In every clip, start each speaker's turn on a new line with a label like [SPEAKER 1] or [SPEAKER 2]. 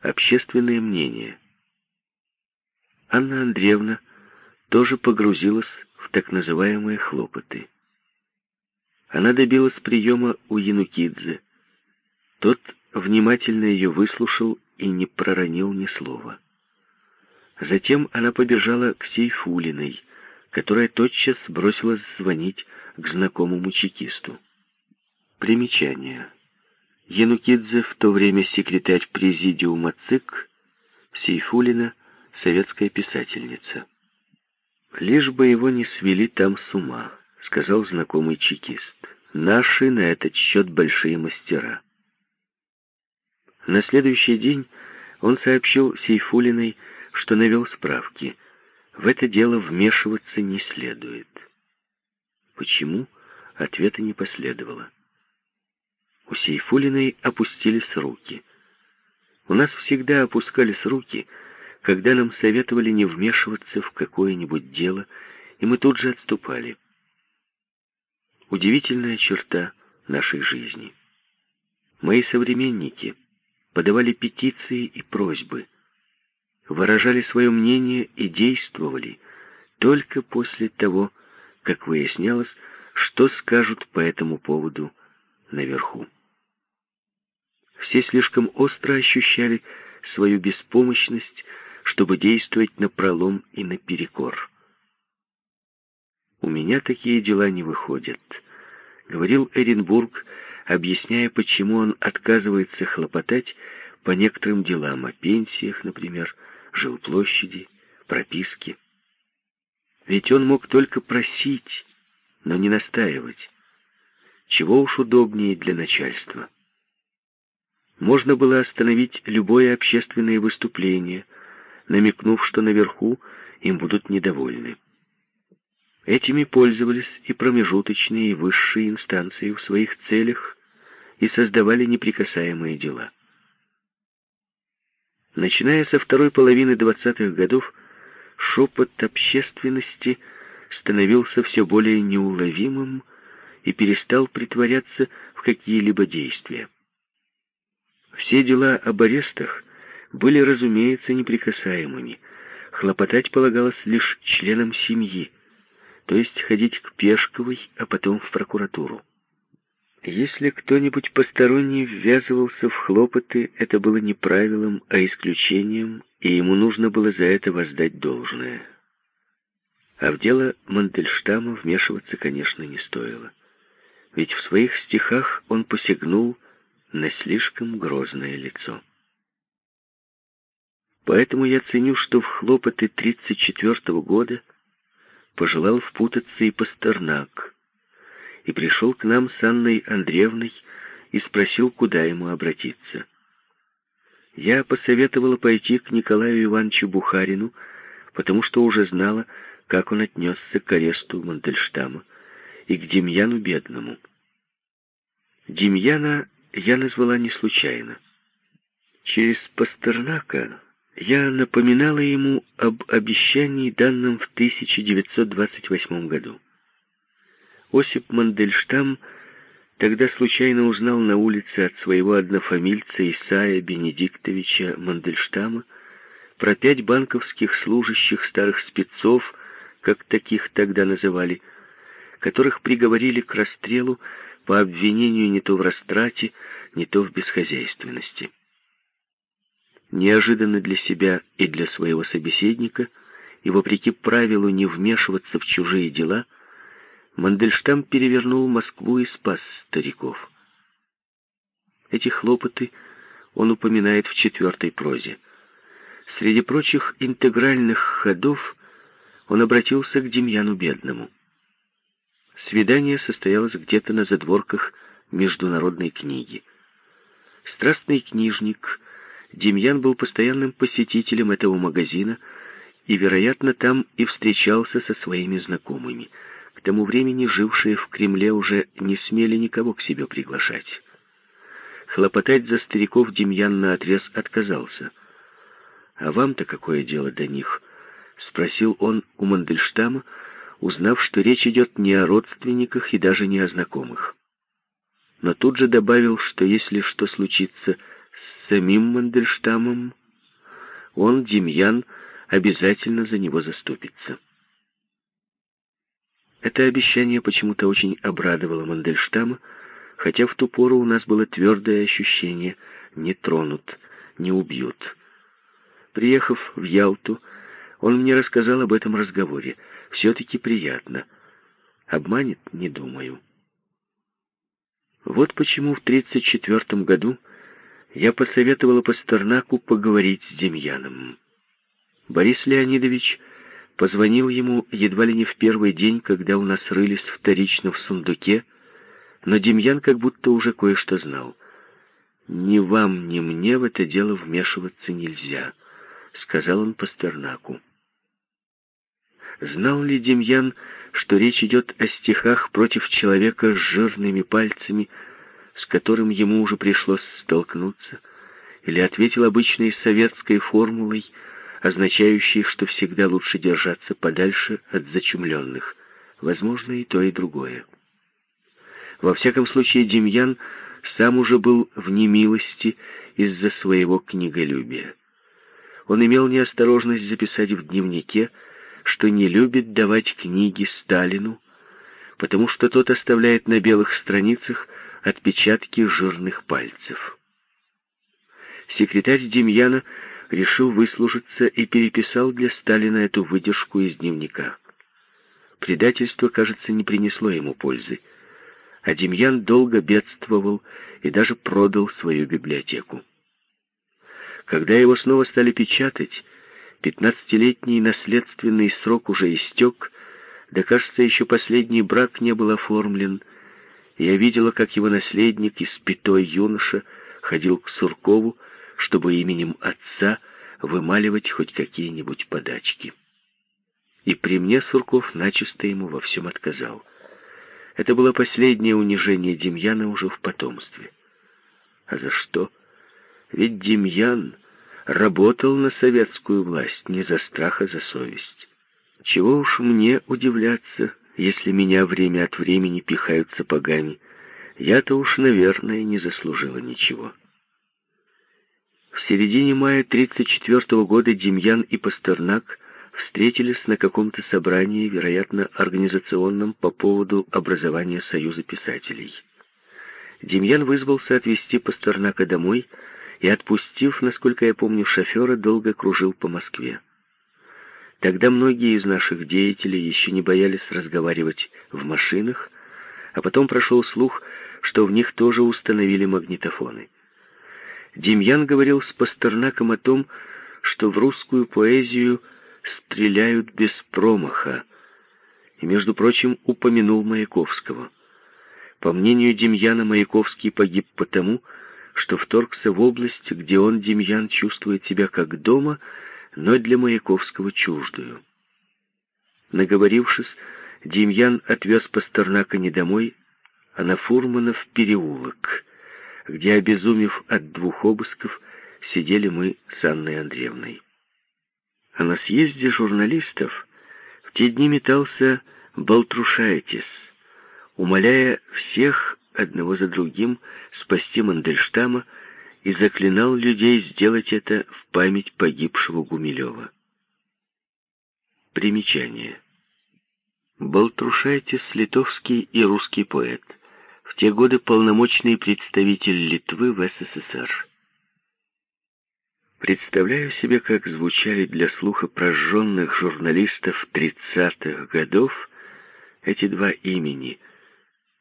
[SPEAKER 1] Общественное мнение. Анна Андреевна тоже погрузилась в так называемые хлопоты. Она добилась приема у Янукидзе. Тот внимательно ее выслушал и не проронил ни слова. Затем она побежала к Сейфулиной, которая тотчас бросилась звонить к знакомому чекисту. Примечание. Янукидзе, в то время секретарь президиума ЦИК, Сейфулина, советская писательница. «Лишь бы его не свели там с ума», — сказал знакомый чекист. «Наши на этот счет большие мастера». На следующий день он сообщил Сейфулиной, что навел справки. В это дело вмешиваться не следует. Почему? Ответа не последовало. У Сейфулиной опустились руки. У нас всегда опускались руки, когда нам советовали не вмешиваться в какое-нибудь дело, и мы тут же отступали. Удивительная черта нашей жизни. Мои современники подавали петиции и просьбы, выражали свое мнение и действовали только после того, как выяснялось, что скажут по этому поводу наверху. Все слишком остро ощущали свою беспомощность, чтобы действовать на пролом и наперекор. «У меня такие дела не выходят», — говорил Эренбург, объясняя, почему он отказывается хлопотать по некоторым делам, о пенсиях, например, жилплощади, прописке. Ведь он мог только просить, но не настаивать. Чего уж удобнее для начальства. Можно было остановить любое общественное выступление, намекнув, что наверху им будут недовольны. Этими пользовались и промежуточные, и высшие инстанции в своих целях и создавали неприкасаемые дела. Начиная со второй половины двадцатых годов, шепот общественности становился все более неуловимым и перестал притворяться в какие-либо действия. Все дела об арестах были, разумеется, неприкасаемыми. Хлопотать полагалось лишь членам семьи, то есть ходить к Пешковой, а потом в прокуратуру. Если кто-нибудь посторонний ввязывался в хлопоты, это было не правилом, а исключением, и ему нужно было за это воздать должное. А в дело Мандельштама вмешиваться, конечно, не стоило. Ведь в своих стихах он посягнул на слишком грозное лицо. Поэтому я ценю, что в хлопоты 34 года пожелал впутаться и Пастернак, и пришел к нам с Анной Андреевной и спросил, куда ему обратиться. Я посоветовала пойти к Николаю Ивановичу Бухарину, потому что уже знала, как он отнесся к аресту Мандельштама и к Демьяну Бедному. Демьяна я назвала не случайно. Через Пастернака я напоминала ему об обещании, данном в 1928 году. Осип Мандельштам тогда случайно узнал на улице от своего однофамильца Исаия Бенедиктовича Мандельштама про пять банковских служащих старых спецов, как таких тогда называли, которых приговорили к расстрелу по обвинению не то в растрате, не то в бесхозяйственности. Неожиданно для себя и для своего собеседника, и вопреки правилу не вмешиваться в чужие дела, Мандельштам перевернул Москву и спас стариков. Эти хлопоты он упоминает в четвертой прозе. Среди прочих интегральных ходов он обратился к Демьяну Бедному. Свидание состоялось где-то на задворках международной книги. Страстный книжник Демьян был постоянным посетителем этого магазина и, вероятно, там и встречался со своими знакомыми. К тому времени жившие в Кремле уже не смели никого к себе приглашать. Хлопотать за стариков Демьян наотрез отказался. «А вам-то какое дело до них?» — спросил он у Мандельштама, узнав, что речь идет не о родственниках и даже не о знакомых. Но тут же добавил, что если что случится с самим Мандельштамом, он, Демьян, обязательно за него заступится. Это обещание почему-то очень обрадовало Мандельштама, хотя в ту пору у нас было твердое ощущение «не тронут, не убьют». Приехав в Ялту, он мне рассказал об этом разговоре. Все-таки приятно. Обманет, не думаю. Вот почему в 1934 году я посоветовала Пастернаку поговорить с Демьяном. Борис Леонидович позвонил ему едва ли не в первый день, когда у нас рылись вторично в сундуке, но Демьян как будто уже кое-что знал. «Ни вам, ни мне в это дело вмешиваться нельзя», — сказал он Пастернаку. Знал ли Демьян, что речь идет о стихах против человека с жирными пальцами, с которым ему уже пришлось столкнуться, или ответил обычной советской формулой, означающей, что всегда лучше держаться подальше от зачумленных. Возможно, и то, и другое. Во всяком случае, Демьян сам уже был в немилости из-за своего книголюбия. Он имел неосторожность записать в дневнике, что не любит давать книги Сталину, потому что тот оставляет на белых страницах отпечатки жирных пальцев. Секретарь Демьяна решил выслужиться и переписал для Сталина эту выдержку из дневника. Предательство, кажется, не принесло ему пользы, а Демьян долго бедствовал и даже продал свою библиотеку. Когда его снова стали печатать, Пятнадцатилетний наследственный срок уже истек, да, кажется, еще последний брак не был оформлен. Я видела, как его наследник, испятой юноша, ходил к Суркову, чтобы именем отца вымаливать хоть какие-нибудь подачки. И при мне Сурков начисто ему во всем отказал. Это было последнее унижение Демьяна уже в потомстве. А за что? Ведь Демьян работал на советскую власть не за страх, а за совесть. Чего уж мне удивляться, если меня время от времени пихают сапогами. Я-то уж, наверное, не заслужила ничего. В середине мая 1934 года Демьян и Пастернак встретились на каком-то собрании, вероятно, организационном по поводу образования Союза писателей. Демьян вызвался отвезти Пастернака домой, и, отпустив, насколько я помню, шофера, долго кружил по Москве. Тогда многие из наших деятелей еще не боялись разговаривать в машинах, а потом прошел слух, что в них тоже установили магнитофоны. Демьян говорил с Пастернаком о том, что в русскую поэзию стреляют без промаха, и, между прочим, упомянул Маяковского. По мнению Демьяна, Маяковский погиб потому, что вторгся в область, где он, Демьян, чувствует себя как дома, но для Маяковского чуждую. Наговорившись, Демьян отвез Пастернака не домой, а на Фурманов переулок, где, обезумев от двух обысков, сидели мы с Анной Андреевной. А на съезде журналистов в те дни метался Балтрушайтис, умоляя всех одного за другим спасти Мандельштама и заклинал людей сделать это в память погибшего Гумилева. Примечание. Балтрушайтис — литовский и русский поэт. В те годы полномочный представитель Литвы в СССР. Представляю себе, как звучали для слуха прожженных журналистов 30-х годов эти два имени —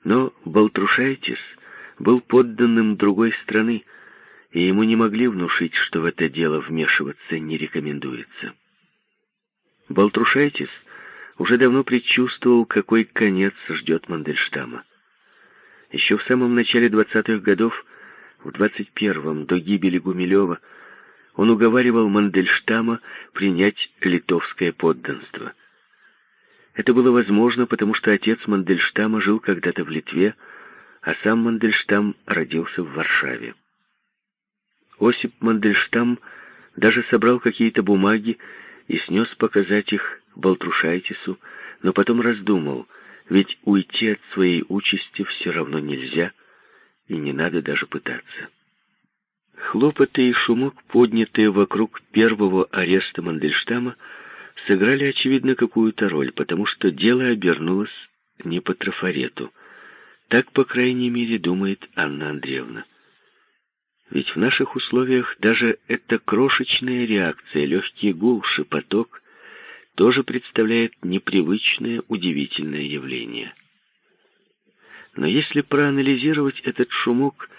[SPEAKER 1] но Балтрушайтис был подданным другой страны, и ему не могли внушить, что в это дело вмешиваться не рекомендуется. Балтрушайтис уже давно предчувствовал, какой конец ждет Мандельштама. Еще в самом начале 20-х годов, в 21-м, до гибели Гумилева, он уговаривал Мандельштама принять литовское подданство – это было возможно, потому что отец Мандельштама жил когда-то в Литве, а сам Мандельштам родился в Варшаве. Осип Мандельштам даже собрал какие-то бумаги и снес показать их Балтрушайтису, но потом раздумал, ведь уйти от своей участи все равно нельзя, и не надо даже пытаться. Хлопоты и шумок, поднятые вокруг первого ареста Мандельштама, сыграли, очевидно, какую-то роль, потому что дело обернулось не по трафарету. Так, по крайней мере, думает Анна Андреевна. Ведь в наших условиях даже эта крошечная реакция, легкий гул, шепоток, тоже представляет непривычное, удивительное явление. Но если проанализировать этот шумок,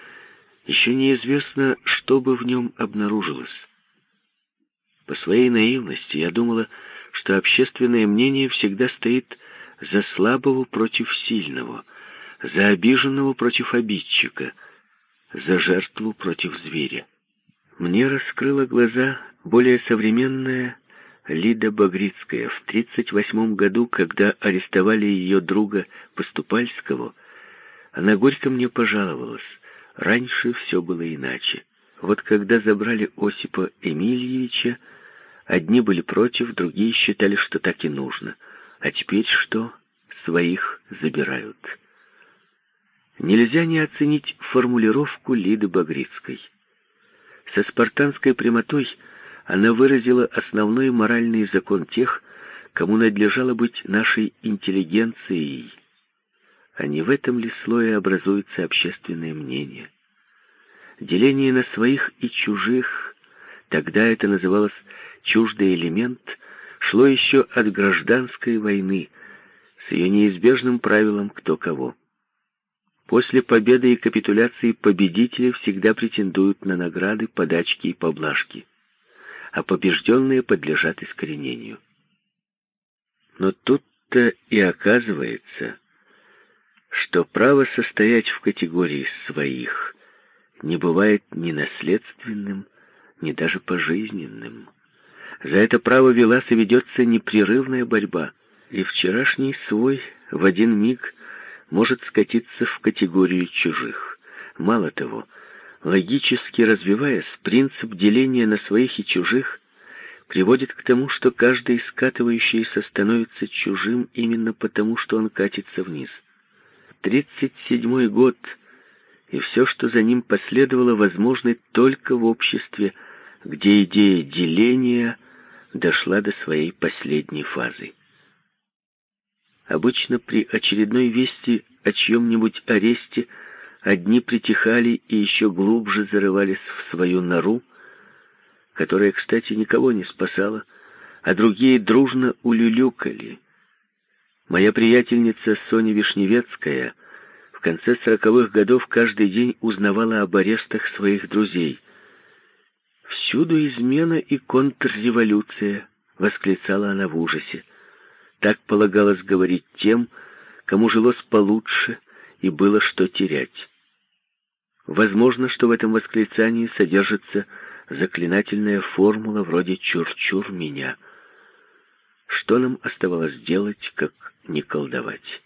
[SPEAKER 1] еще неизвестно, что бы в нем обнаружилось. По своей наивности я думала, что общественное мнение всегда стоит за слабого против сильного, за обиженного против обидчика, за жертву против зверя. Мне раскрыла глаза более современная Лида Багрицкая в 1938 году, когда арестовали ее друга Поступальского, она горько мне пожаловалась. Раньше все было иначе. Вот когда забрали Осипа Эмильевича, одни были против, другие считали, что так и нужно. А теперь что? Своих забирают. Нельзя не оценить формулировку Лиды Багрицкой. Со спартанской прямотой она выразила основной моральный закон тех, кому надлежало быть нашей интеллигенцией. А не в этом ли слое образуется общественное мнение? Деление на своих и чужих, тогда это называлось «чуждый элемент», шло еще от гражданской войны, с ее неизбежным правилом «кто кого». После победы и капитуляции победители всегда претендуют на награды, подачки и поблажки а побежденные подлежат искоренению. Но тут-то и оказывается, что право состоять в категории своих не бывает ни наследственным, ни даже пожизненным. За это право велась и ведется непрерывная борьба, и вчерашний свой в один миг может скатиться в категорию чужих. Мало того, Логически развиваясь, принцип деления на своих и чужих приводит к тому, что каждый скатывающийся становится чужим именно потому, что он катится вниз. Тридцать седьмой год и все, что за ним последовало, возможно только в обществе, где идея деления дошла до своей последней фазы. Обычно при очередной вести о чьем-нибудь аресте Одни притихали и еще глубже зарывались в свою нору, которая, кстати, никого не спасала, а другие дружно улюлюкали. Моя приятельница Соня Вишневецкая в конце сороковых годов каждый день узнавала об арестах своих друзей. «Всюду измена и контрреволюция», — восклицала она в ужасе. Так полагалось говорить тем, кому жилось получше и было что терять. Возможно, что в этом восклицании содержится заклинательная формула вроде «чур-чур меня». Что нам оставалось делать, как не колдовать?